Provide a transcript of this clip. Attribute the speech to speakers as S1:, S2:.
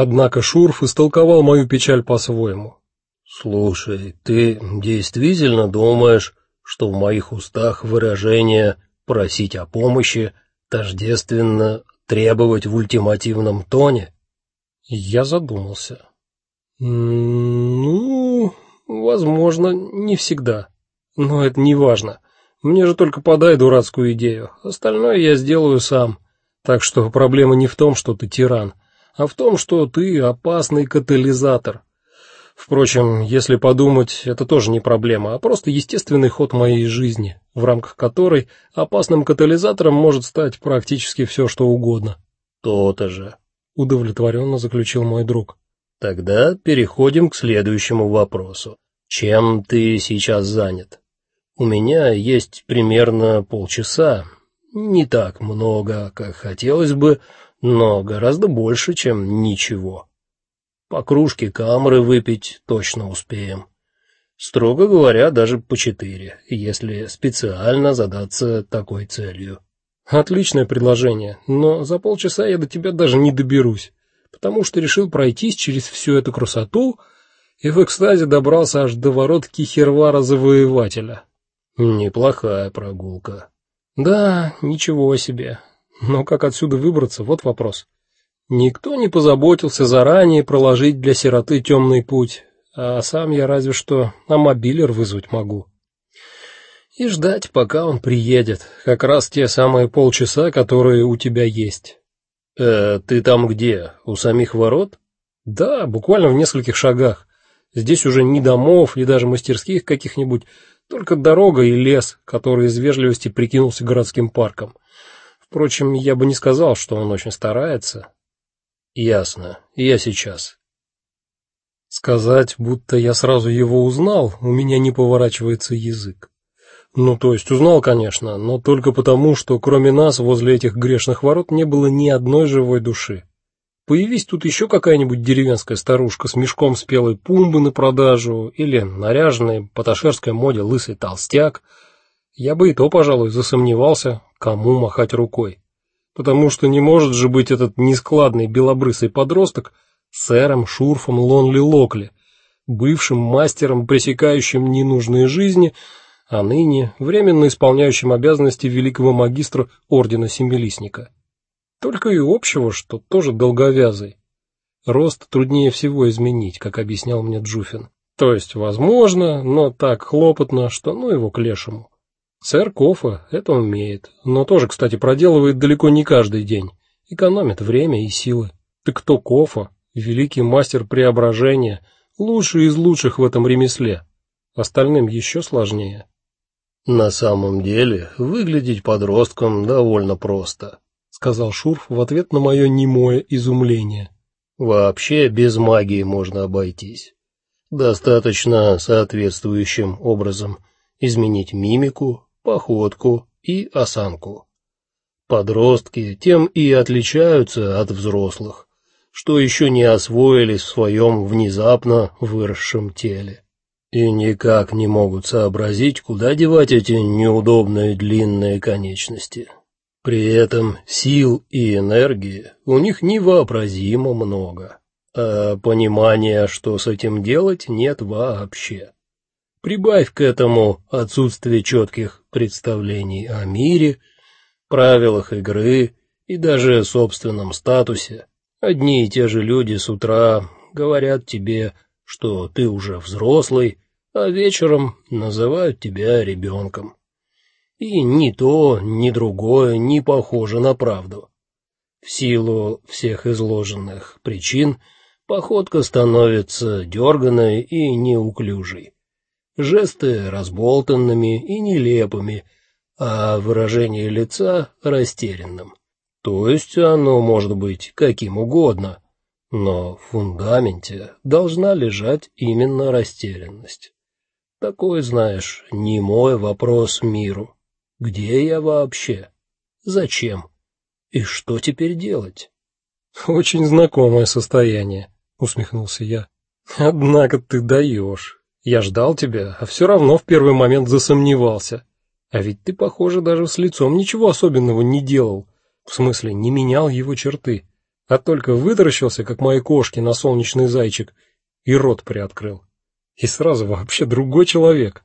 S1: Однако Шурф истолковал мою печаль по-своему.
S2: Слушай, ты действительно думаешь, что в моих устах выражение просить о помощи тождественно требовать в ультимативном тоне?
S1: Я задумался. Ну, возможно, не всегда. Но это не важно. Мне же только подай дурацкую идею. Остальное я сделаю сам. Так что проблема не в том, что ты тиран, а в том, что ты опасный катализатор. Впрочем, если подумать, это тоже не проблема, а просто естественный ход моей жизни, в рамках которой опасным катализатором может стать практически все, что угодно.
S2: То-то же,
S1: удовлетворенно заключил мой друг.
S2: Тогда переходим к следующему вопросу. Чем ты сейчас занят? У меня есть примерно полчаса. Не так много, как хотелось бы, но гораздо больше, чем ничего. По кружке камры выпить точно успеем. Строго говоря, даже по четыре, если специально задаться такой целью.
S1: Отличное предложение, но за полчаса я до тебя даже не доберусь, потому что решил пройтись через всю эту красоту и в экстазе добрался аж до ворот Кихервара завоевателя.
S2: Неплохая прогулка.
S1: Да, ничего себе. Но как отсюда выбраться, вот вопрос. Никто не позаботился заранее проложить для сироты темный путь, а сам я разве что на мобилер вызвать могу. И ждать, пока он приедет, как раз те самые полчаса, которые у тебя есть.
S2: Э, ты там где? У самих ворот?
S1: Да, буквально в нескольких шагах. Здесь уже ни домов, ни даже мастерских каких-нибудь, только дорога и лес, который из вежливости прикинулся городским парком. Впрочем, я бы не сказал, что он очень старается.
S2: Ясно. Я сейчас.
S1: Сказать, будто я сразу его узнал, у меня не поворачивается язык. Ну, то есть узнал, конечно, но только потому, что кроме нас возле этих грешных ворот не было ни одной живой души. Появись тут еще какая-нибудь деревенская старушка с мешком спелой пумбы на продажу или наряженный по ташерской моде лысый толстяк, я бы и то, пожалуй, засомневался, кому махать рукой потому что не может же быть этот нескладный белобрысый подросток сэром Шурфом Лонли Локли, бывшим мастером, пресекающим ненужные жизни, а ныне временно исполняющим обязанности великого магистра ордена Семилистника. Только и общего, что тоже долговязый. Рост труднее всего изменить, как объяснял мне Джуфин. То есть, возможно, но так хлопотно, что ну его к лешему. Сэр Кофа это умеет, но тоже, кстати, проделывает далеко не каждый день, экономит время и силы. Ты кто Кофа, великий мастер преображения, лучший из лучших в этом ремесле. Остальным еще сложнее.
S2: На самом деле, выглядеть подростком довольно просто,
S1: сказал Шурф в ответ на мое немое изумление.
S2: Вообще без магии можно обойтись. Достаточно соответствующим образом изменить мимику, походку и осанку. Подростки тем и отличаются от взрослых, что еще не освоились в своем внезапно выросшем теле и никак не могут сообразить, куда девать эти неудобные длинные конечности. При этом сил и энергии у них невообразимо много, а понимания, что с этим делать, нет вообще. Прибавь к этому отсутствие четких представлений о мире, правилах игры и даже собственном статусе. Одни и те же люди с утра говорят тебе, что ты уже взрослый, а вечером называют тебя ребенком. И ни то, ни другое не похоже на правду. В силу всех изложенных причин походка становится дерганой и неуклюжей жесты разболтанными и нелепыми, а выражение лица растерянным. То есть оно может быть каким угодно, но в фундаменте должна лежать именно растерянность. Такой, знаешь, не мой вопрос миру. Где я вообще? Зачем? И что теперь делать?
S1: Очень знакомое состояние, усмехнулся я. Однако ты даешь. Я ждал тебя, а все равно в первый момент засомневался. А ведь ты, похоже, даже с лицом ничего особенного не делал. В смысле, не менял его черты. а только вытаращился, как мои кошки на солнечный зайчик, и рот приоткрыл. И сразу вообще другой человек.